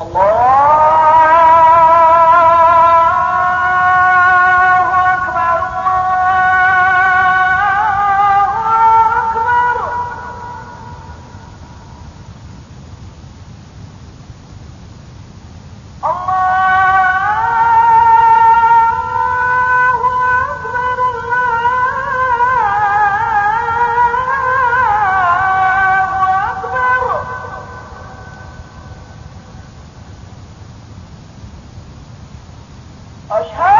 الله أشهد